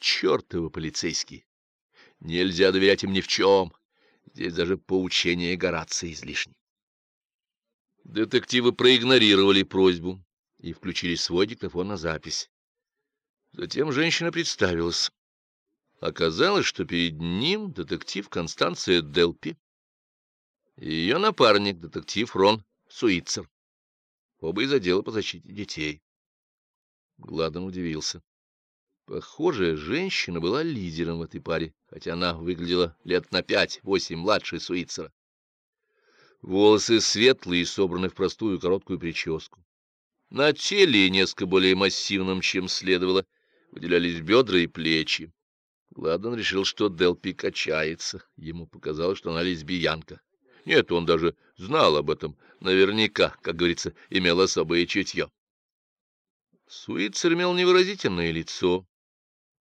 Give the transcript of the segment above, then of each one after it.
Чертовы полицейские! Нельзя доверять им ни в чем. Здесь даже поучение Горация излишне. Детективы проигнорировали просьбу и включили свой диктофон на запись. Затем женщина представилась. Оказалось, что перед ним детектив Констанция Делпи и ее напарник, детектив Рон Суицер. Оба из отдела по защите детей. Гладон удивился. Похоже, женщина была лидером в этой паре, хотя она выглядела лет на пять-восемь младше Суицера. Волосы светлые, собраны в простую короткую прическу. На теле, несколько более массивном, чем следовало, выделялись бедра и плечи. Гладон решил, что Делпи качается. Ему показалось, что она лесбиянка. Нет, он даже знал об этом. Наверняка, как говорится, имел особое чутье. Суицер имел невыразительное лицо,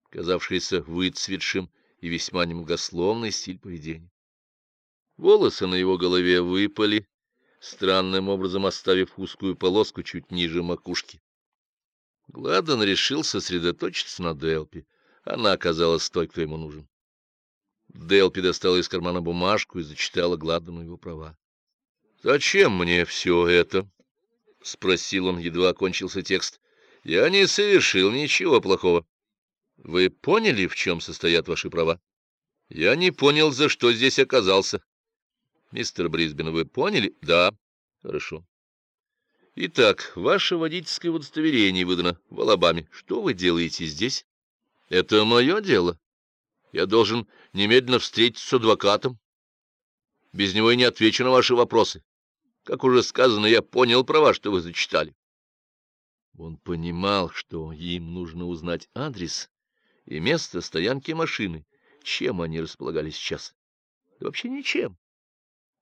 казавшееся выцветшим и весьма немногословный стиль поведения. Волосы на его голове выпали, странным образом оставив узкую полоску чуть ниже макушки. Гладон решил сосредоточиться на Делпи. Она оказалась той, кто ему нужен. Делпи достала из кармана бумажку и зачитала Гладону его права. — Зачем мне все это? — спросил он, едва окончился текст. — Я не совершил ничего плохого. — Вы поняли, в чем состоят ваши права? — Я не понял, за что здесь оказался. — Мистер Брисбен, вы поняли? — Да. — Хорошо. — Итак, ваше водительское удостоверение выдано в Алабаме. Что вы делаете здесь? — Это мое дело. Я должен немедленно встретиться с адвокатом. Без него и не отвечу на ваши вопросы. Как уже сказано, я понял права, что вы зачитали. Он понимал, что им нужно узнать адрес и место стоянки машины, чем они располагали сейчас. Да вообще ничем.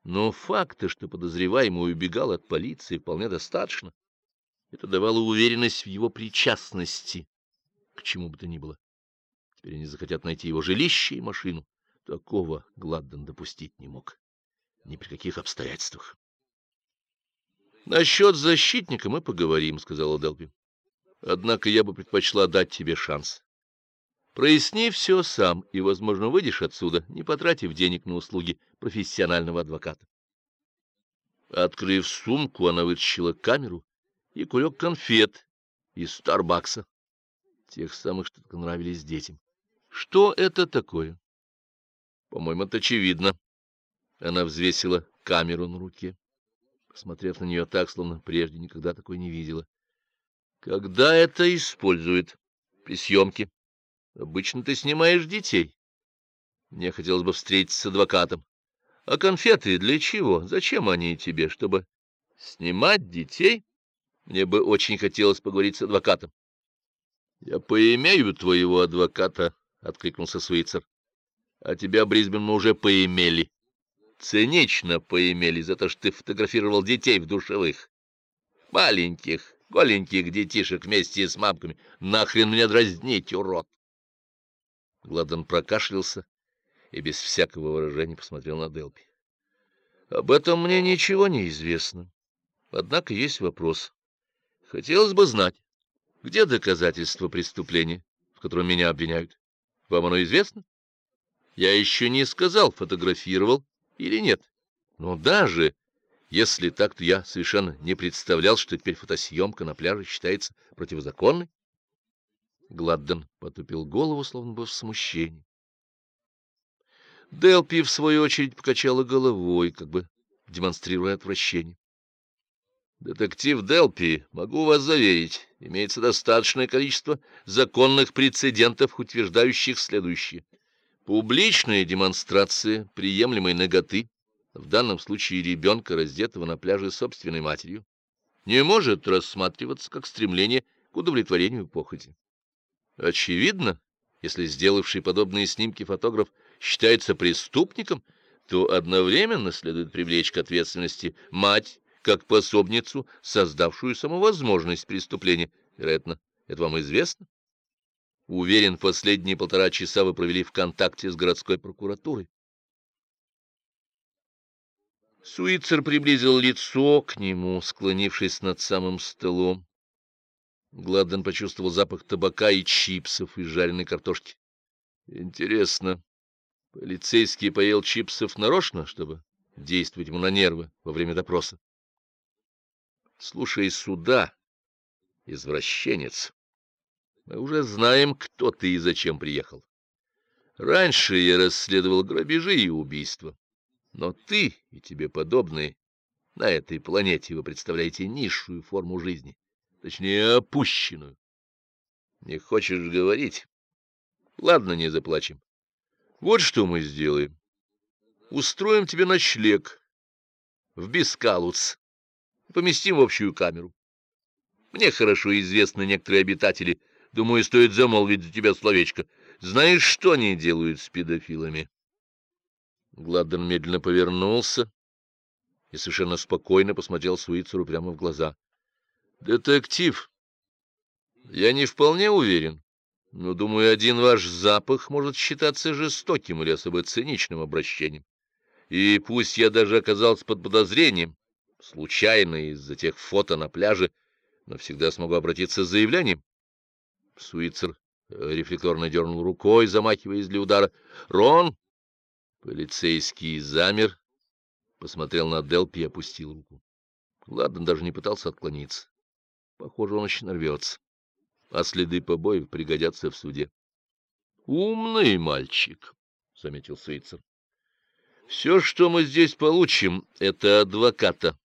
Но факта, что подозреваемый убегал от полиции, вполне достаточно. Это давало уверенность в его причастности к чему бы то ни было. Теперь они захотят найти его жилище и машину. Такого Гладден допустить не мог. Ни при каких обстоятельствах. «Насчет защитника мы поговорим», — сказала Делби. «Однако я бы предпочла дать тебе шанс. Проясни все сам, и, возможно, выйдешь отсюда, не потратив денег на услуги профессионального адвоката». Открыв сумку, она вытащила камеру и кулек конфет из Старбакса, тех самых, что так нравились детям. Что это такое? По-моему, это очевидно. Она взвесила камеру на руке, посмотрев на нее так, словно прежде никогда такой не видела. Когда это используют? При съемке. Обычно ты снимаешь детей. Мне хотелось бы встретиться с адвокатом. А конфеты для чего? Зачем они тебе? Чтобы снимать детей? Мне бы очень хотелось поговорить с адвокатом. Я поимею твоего адвоката, — откликнулся Свицер. — А тебя, Брисбен, мы уже поимели. Цинично поимели за то, что ты фотографировал детей в душевых. Маленьких, голеньких детишек вместе с мамками. Нахрен мне дразнить, урод! Гладон прокашлялся и без всякого выражения посмотрел на Делпи. — Об этом мне ничего не известно. Однако есть вопрос. Хотелось бы знать, где доказательства преступления, в котором меня обвиняют? Вам оно известно? Я еще не сказал, фотографировал или нет. Но даже если так, то я совершенно не представлял, что теперь фотосъемка на пляже считается противозаконной. Гладден потупил голову, словно бы в смущении. Делпи, в свою очередь, покачала головой, как бы демонстрируя отвращение. Детектив Делпи, могу вас заверить, имеется достаточное количество законных прецедентов, утверждающих следующее. Публичная демонстрация приемлемой ноготы, в данном случае ребенка, раздетого на пляже собственной матерью, не может рассматриваться как стремление к удовлетворению похоти. Очевидно, если сделавший подобные снимки фотограф считается преступником, то одновременно следует привлечь к ответственности мать как пособницу, создавшую саму возможность преступления. Вероятно, это вам известно? Уверен, последние полтора часа вы провели в контакте с городской прокуратурой. Суицер приблизил лицо к нему, склонившись над самым столом. Гладден почувствовал запах табака и чипсов из жареной картошки. Интересно, полицейский поел чипсов нарочно, чтобы действовать ему на нервы во время допроса? Слушай суда, извращенец, мы уже знаем, кто ты и зачем приехал. Раньше я расследовал грабежи и убийства, но ты и тебе подобные на этой планете вы представляете низшую форму жизни, точнее, опущенную. Не хочешь говорить? Ладно, не заплачем. Вот что мы сделаем. Устроим тебе ночлег в Бискалуц. Поместим в общую камеру. Мне хорошо известны некоторые обитатели. Думаю, стоит замолвить за тебя словечко. Знаешь, что они делают с педофилами? Гладден медленно повернулся и совершенно спокойно посмотрел Суицеру прямо в глаза. — Детектив, я не вполне уверен, но, думаю, один ваш запах может считаться жестоким или особо циничным обращением. И пусть я даже оказался под подозрением, случайно из-за тех фото на пляже, но всегда смогу обратиться с заявлением. Суицер рефлекторно дернул рукой, замахиваясь для удара. «Рон!» Полицейский замер, посмотрел на Делпи и опустил руку. Ладно, даже не пытался отклониться. Похоже, он еще нарвется. А следы побоев пригодятся в суде. — Умный мальчик, — заметил Свейцер. — Все, что мы здесь получим, — это адвоката,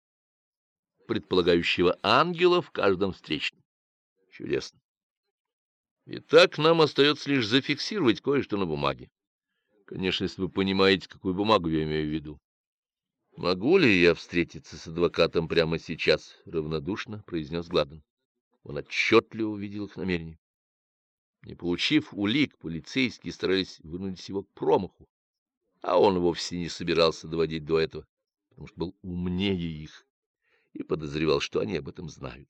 предполагающего ангела в каждом встречном. Чудесно. Итак, нам остается лишь зафиксировать кое-что на бумаге. Конечно, если вы понимаете, какую бумагу я имею в виду. Могу ли я встретиться с адвокатом прямо сейчас? Равнодушно произнес Гладен. Он отчетливо увидел их намерение. Не получив улик, полицейские старались вынудить его к промаху, а он вовсе не собирался доводить до этого, потому что был умнее их и подозревал, что они об этом знают.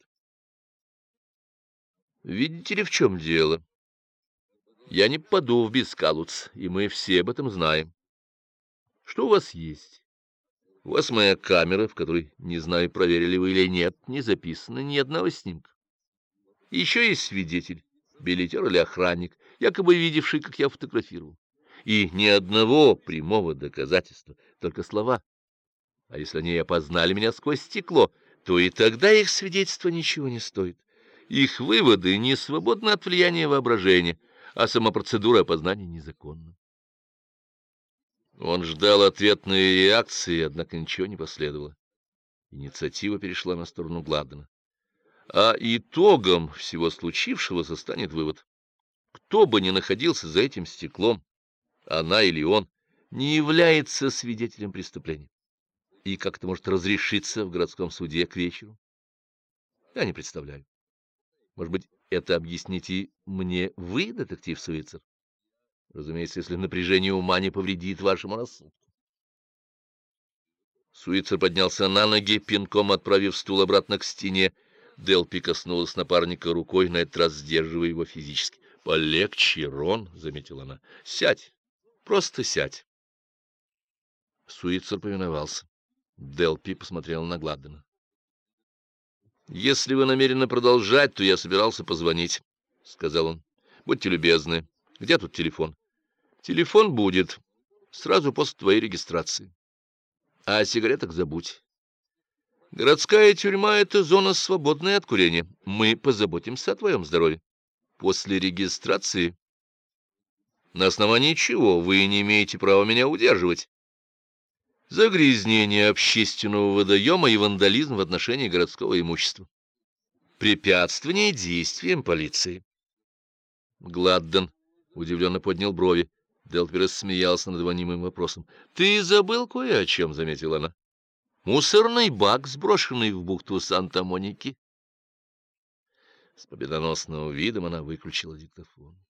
Видите ли, в чем дело? Я не попаду в Бескалуц, и мы все об этом знаем. Что у вас есть? У вас моя камера, в которой, не знаю, проверили вы или нет, не записано ни одного снимка. Еще есть свидетель, билетер или охранник, якобы видевший, как я фотографировал. И ни одного прямого доказательства, только слова. А если они опознали меня сквозь стекло, то и тогда их свидетельство ничего не стоит. Их выводы не свободны от влияния воображения, а сама процедура опознания незаконна. Он ждал ответной реакции, однако ничего не последовало. Инициатива перешла на сторону Гладдена. А итогом всего случившегося станет вывод. Кто бы ни находился за этим стеклом, она или он, не является свидетелем преступления. И как это может разрешиться в городском суде к вечеру? Я не представляю. Может быть, это объясните мне вы, детектив Суицер? Разумеется, если напряжение ума не повредит вашему рассудку. Суицер поднялся на ноги, пинком отправив стул обратно к стене, Делпи коснулась напарника рукой, на этот раз сдерживая его физически. — Полегче, Рон, — заметила она. — Сядь, просто сядь. Суицер повиновался. Делпи посмотрел на Гладдена. — Если вы намерены продолжать, то я собирался позвонить, — сказал он. — Будьте любезны. Где тут телефон? — Телефон будет сразу после твоей регистрации. А о сигаретах забудь. Городская тюрьма — это зона, свободная от курения. Мы позаботимся о твоем здоровье. После регистрации... На основании чего вы не имеете права меня удерживать? Загрязнение общественного водоема и вандализм в отношении городского имущества. Препятствование действиям полиции. Гладден удивленно поднял брови. Делпи рассмеялся над вонимым вопросом. — Ты забыл кое о чем, — заметила она. Мусорный бак, сброшенный в бухту Санта-Моники. С победоносным видом она выключила диктофон.